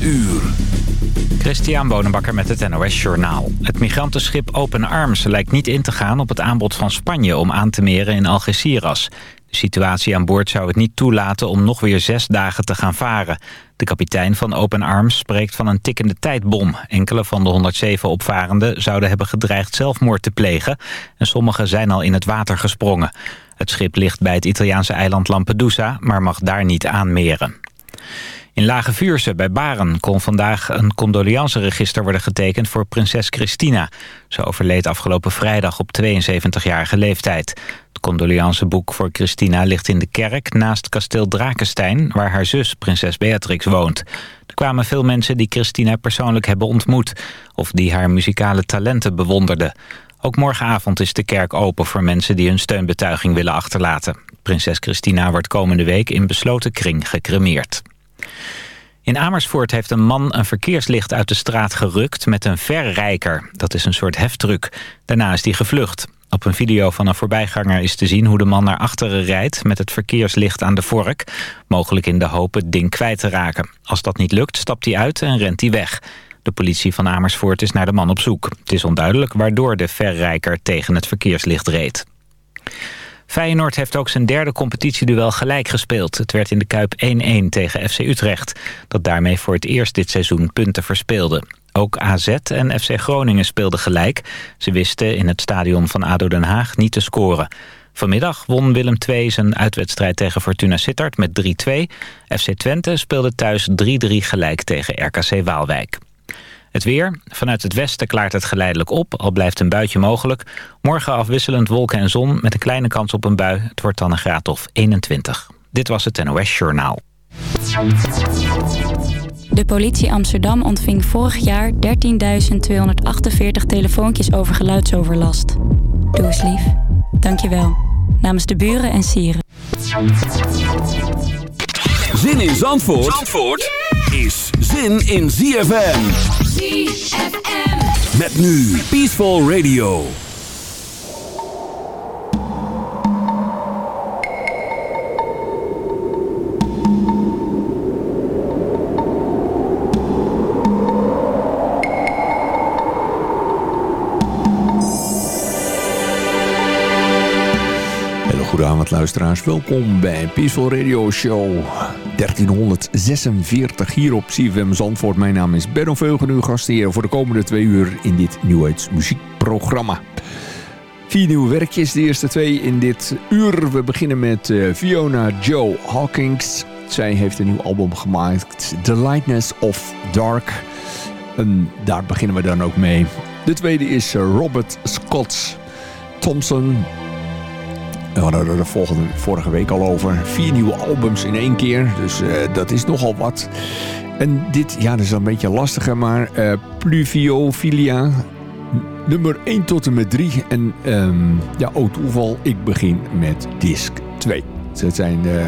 uur. Christian Bonenbakker met het NOS Journaal. Het migrantenschip Open Arms lijkt niet in te gaan op het aanbod van Spanje... om aan te meren in Algeciras. De situatie aan boord zou het niet toelaten om nog weer zes dagen te gaan varen. De kapitein van Open Arms spreekt van een tikkende tijdbom. Enkele van de 107 opvarenden zouden hebben gedreigd zelfmoord te plegen... en sommigen zijn al in het water gesprongen. Het schip ligt bij het Italiaanse eiland Lampedusa... maar mag daar niet aanmeren. In Lage Vuurse bij Baren kon vandaag een condoleanceregister worden getekend voor prinses Christina. Ze overleed afgelopen vrijdag op 72-jarige leeftijd. Het condoleanceboek voor Christina ligt in de kerk naast kasteel Drakenstein... waar haar zus, prinses Beatrix, woont. Er kwamen veel mensen die Christina persoonlijk hebben ontmoet... of die haar muzikale talenten bewonderden. Ook morgenavond is de kerk open voor mensen die hun steunbetuiging willen achterlaten. Prinses Christina wordt komende week in besloten kring gecremeerd. In Amersfoort heeft een man een verkeerslicht uit de straat gerukt met een verrijker. Dat is een soort heftruck. Daarna is hij gevlucht. Op een video van een voorbijganger is te zien hoe de man naar achteren rijdt... met het verkeerslicht aan de vork, mogelijk in de hoop het ding kwijt te raken. Als dat niet lukt, stapt hij uit en rent hij weg. De politie van Amersfoort is naar de man op zoek. Het is onduidelijk waardoor de verrijker tegen het verkeerslicht reed. Feyenoord heeft ook zijn derde competitieduel gelijk gespeeld. Het werd in de Kuip 1-1 tegen FC Utrecht. Dat daarmee voor het eerst dit seizoen punten verspeelde. Ook AZ en FC Groningen speelden gelijk. Ze wisten in het stadion van ADO Den Haag niet te scoren. Vanmiddag won Willem II zijn uitwedstrijd tegen Fortuna Sittard met 3-2. FC Twente speelde thuis 3-3 gelijk tegen RKC Waalwijk. Het weer. Vanuit het westen klaart het geleidelijk op, al blijft een buitje mogelijk. Morgen afwisselend wolken en zon met een kleine kans op een bui. Het wordt dan een graad of 21. Dit was het NOS Journaal. De politie Amsterdam ontving vorig jaar 13.248 telefoontjes over geluidsoverlast. Doe eens lief. Dankjewel. Namens de buren en sieren. Zin in Zandvoort? Zandvoort? is zin in ZFM. ZFM. Met nu Peaceful Radio. Goedenavond luisteraars, welkom bij Peaceful Radio Show 1346 hier op CFM Zandvoort. Mijn naam is Benno Veugen, uw gastheer voor de komende twee uur in dit New muziekprogramma. Vier nieuwe werkjes, de eerste twee in dit uur. We beginnen met uh, Fiona Joe Hawkins. Zij heeft een nieuw album gemaakt, The Lightness of Dark. En daar beginnen we dan ook mee. De tweede is uh, Robert Scott Thompson. We hadden er de volgende, vorige week al over. Vier nieuwe albums in één keer. Dus uh, dat is nogal wat. En dit, ja, dat is een beetje lastiger. Maar uh, Pluviofilia. Nummer 1 tot en met 3. En um, ja, oh toeval. Ik begin met disc 2. Dus het zijn uh,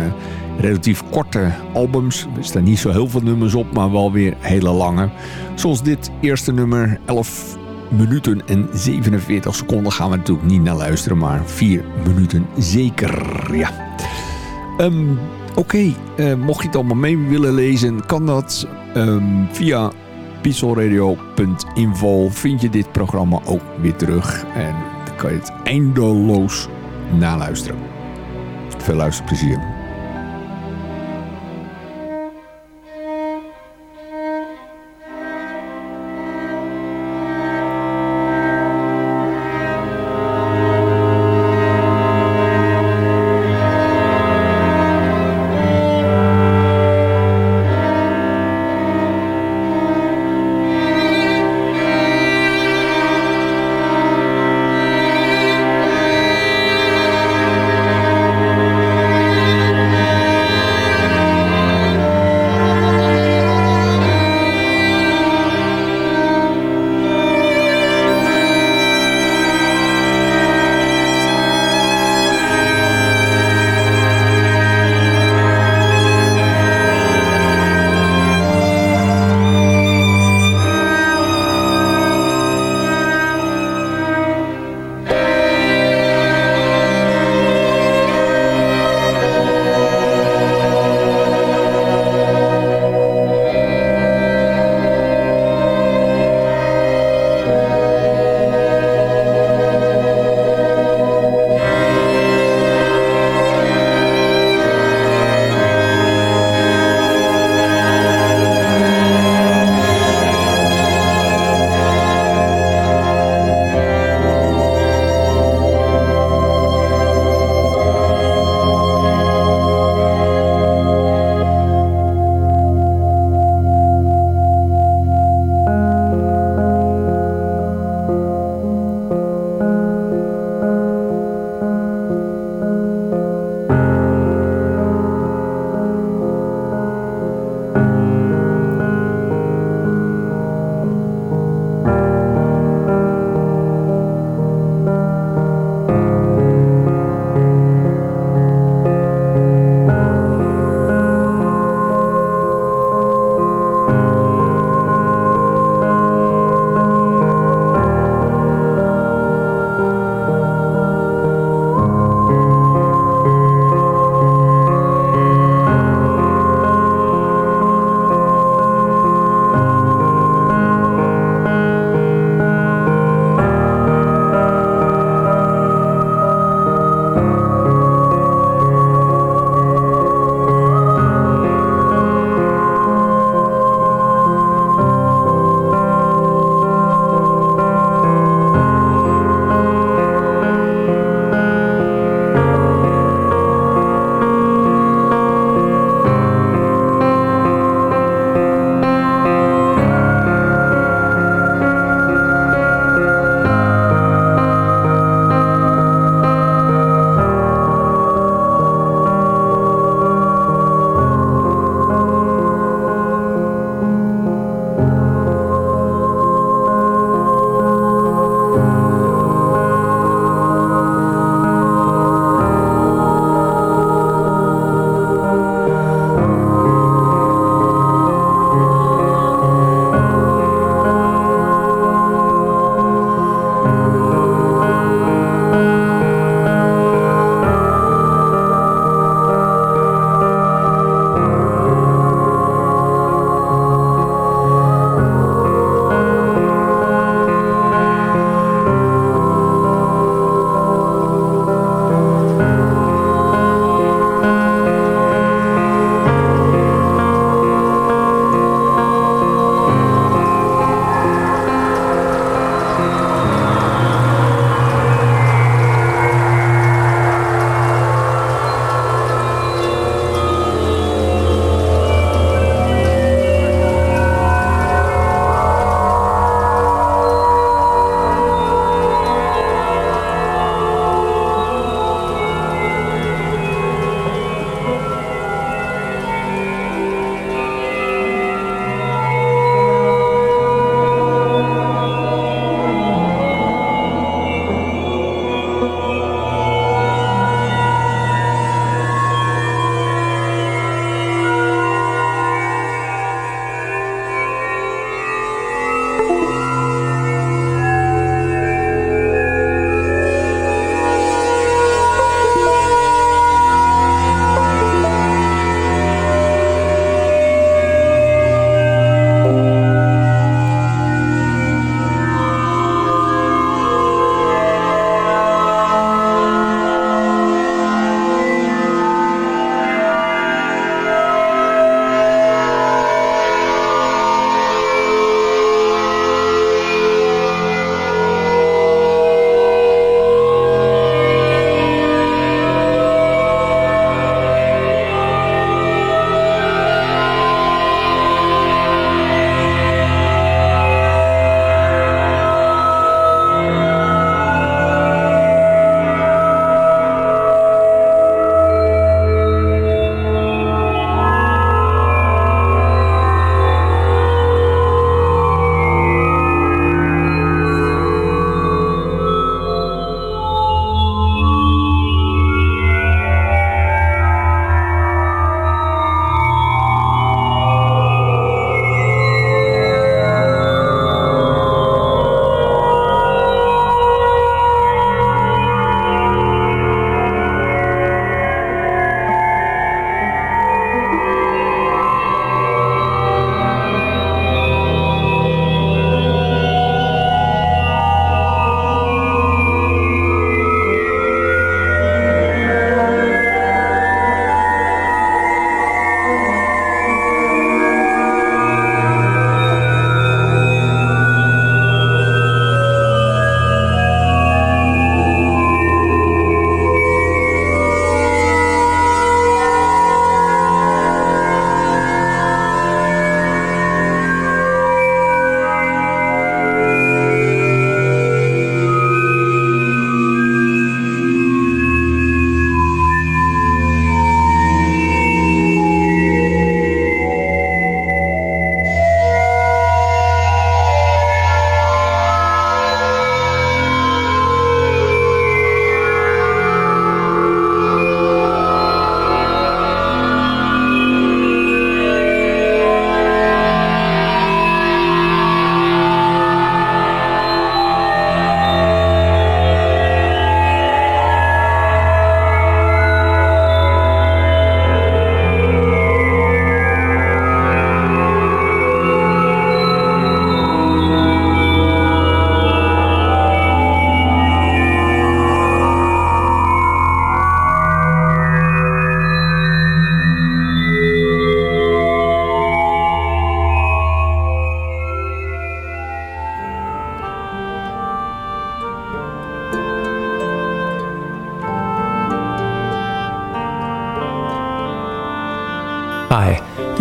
relatief korte albums. Er staan niet zo heel veel nummers op. Maar wel weer hele lange. Zoals dit eerste nummer. 11 minuten en 47 seconden gaan we natuurlijk niet naar luisteren, maar 4 minuten zeker. Ja. Um, Oké, uh, mocht je het allemaal mee willen lezen, kan dat um, via pixelradio.info. Vind je dit programma ook weer terug en dan kan je het eindeloos naluisteren. Veel luisterplezier.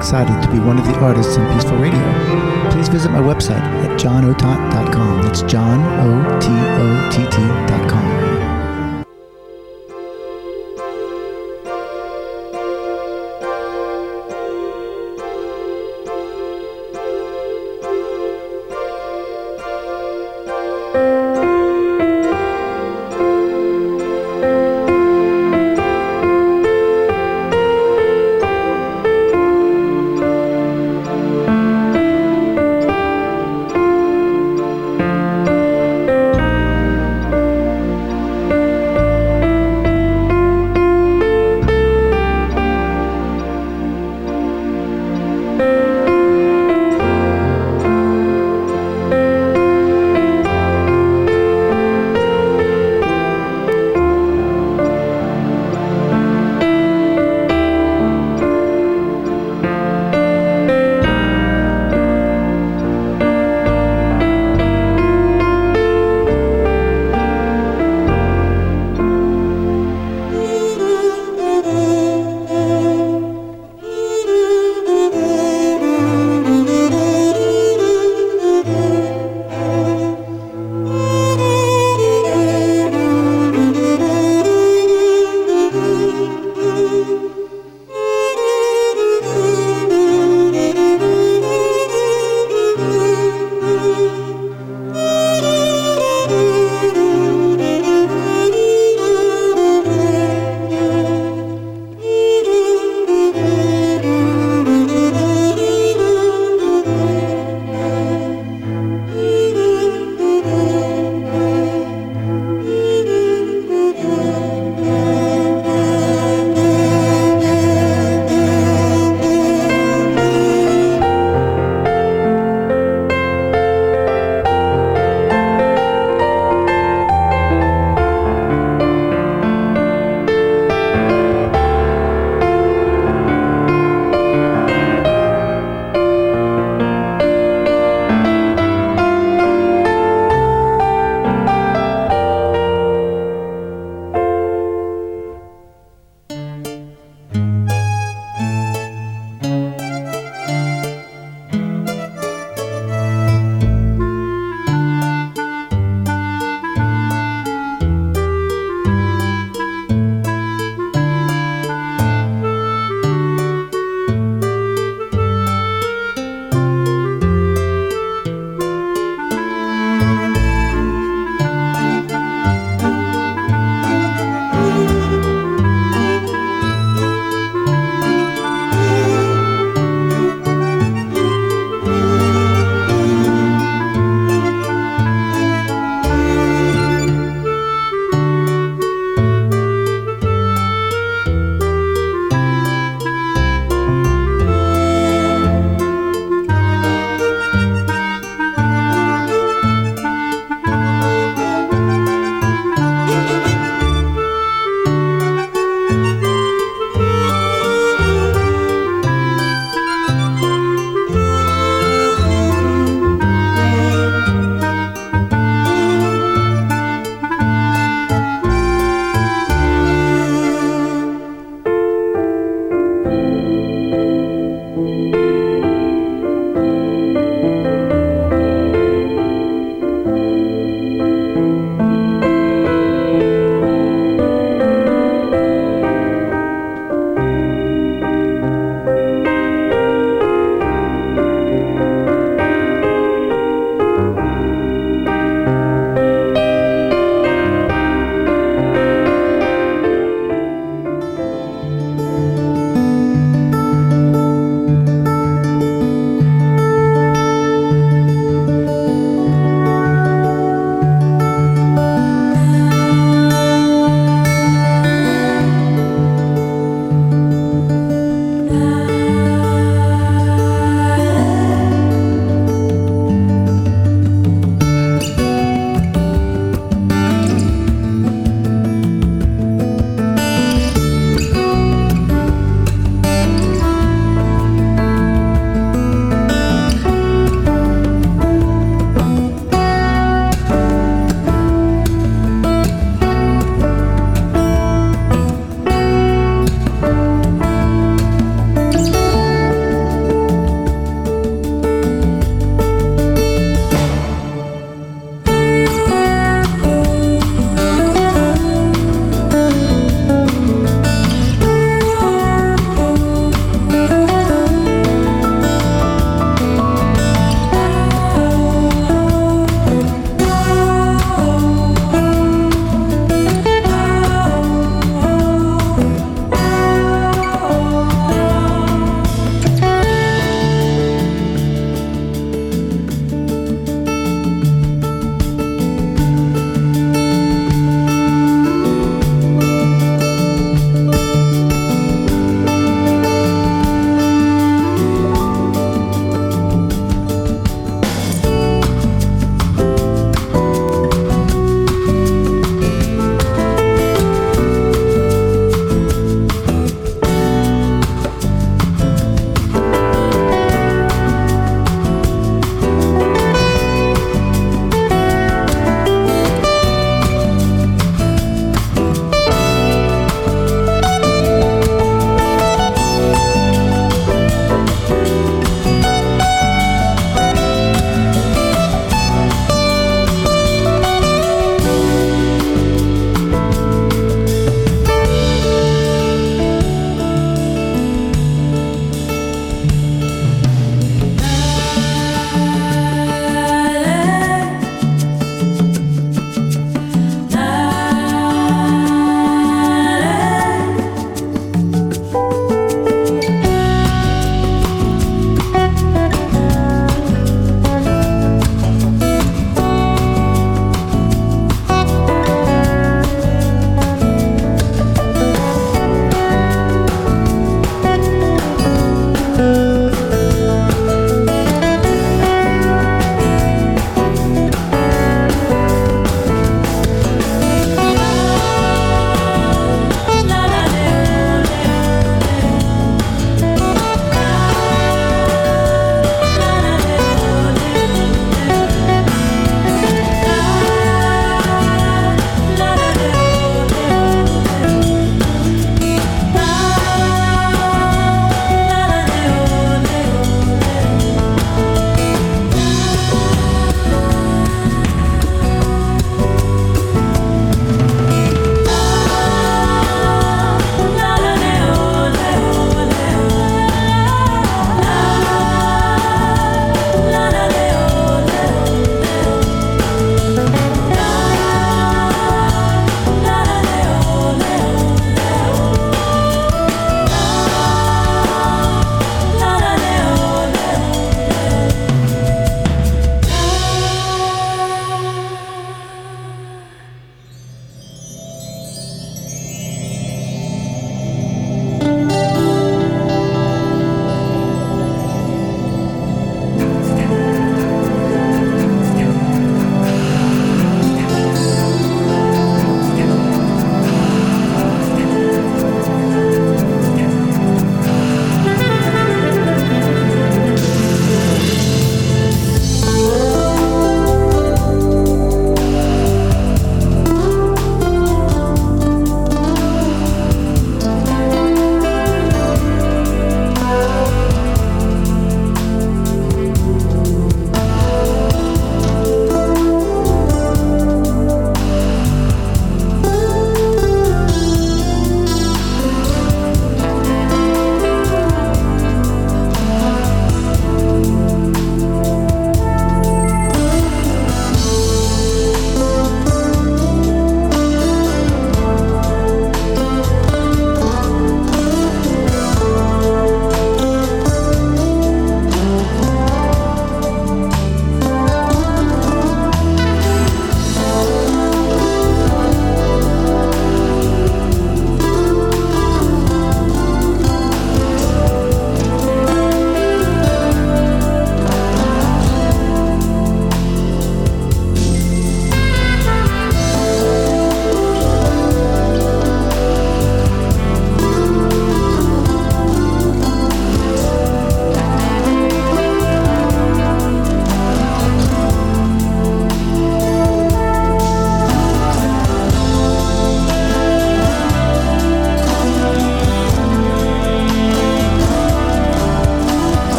Excited to be one of the artists in Peaceful Radio. Please visit my website at johnotot.com. That's John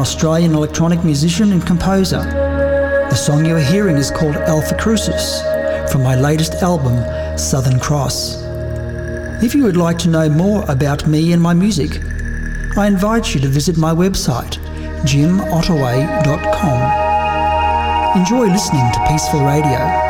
Australian electronic musician and composer. The song you are hearing is called Alpha Crucis from my latest album, Southern Cross. If you would like to know more about me and my music, I invite you to visit my website, jimottaway.com. Enjoy listening to Peaceful Radio.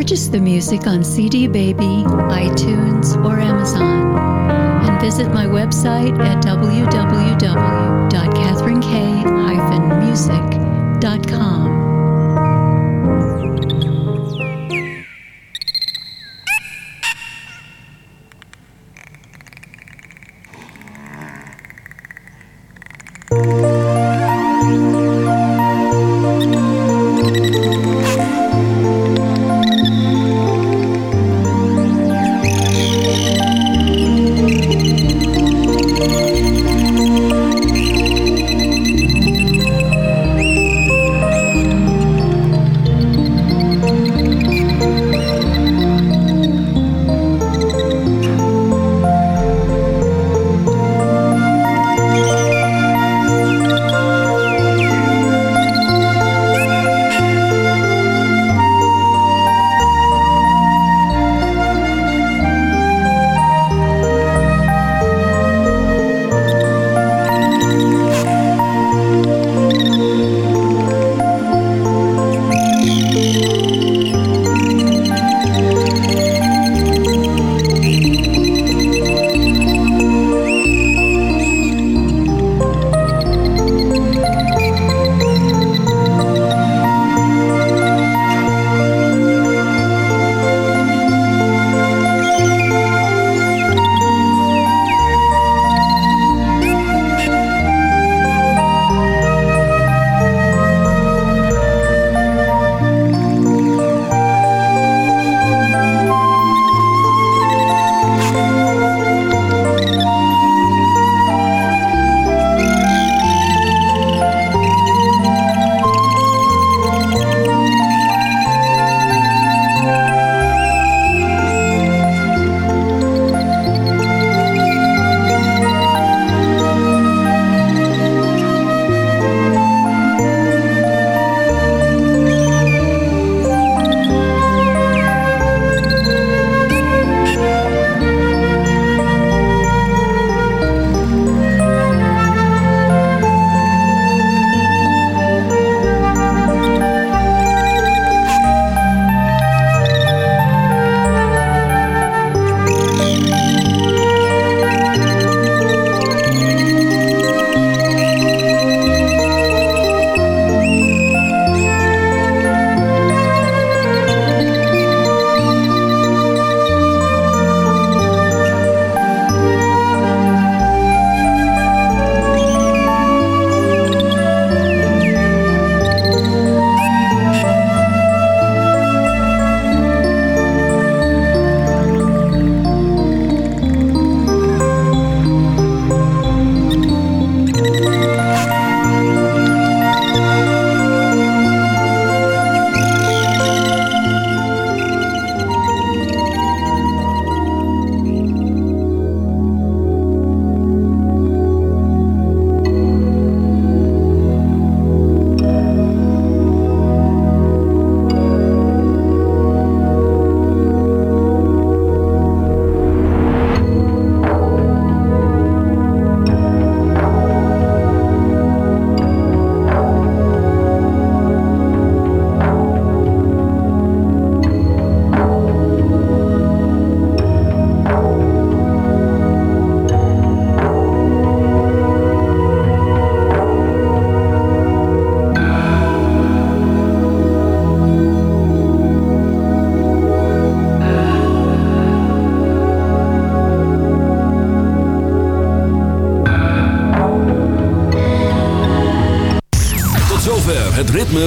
purchase the music on CD Baby, iTunes, or Amazon. And visit my website at www.catherinek-music.com.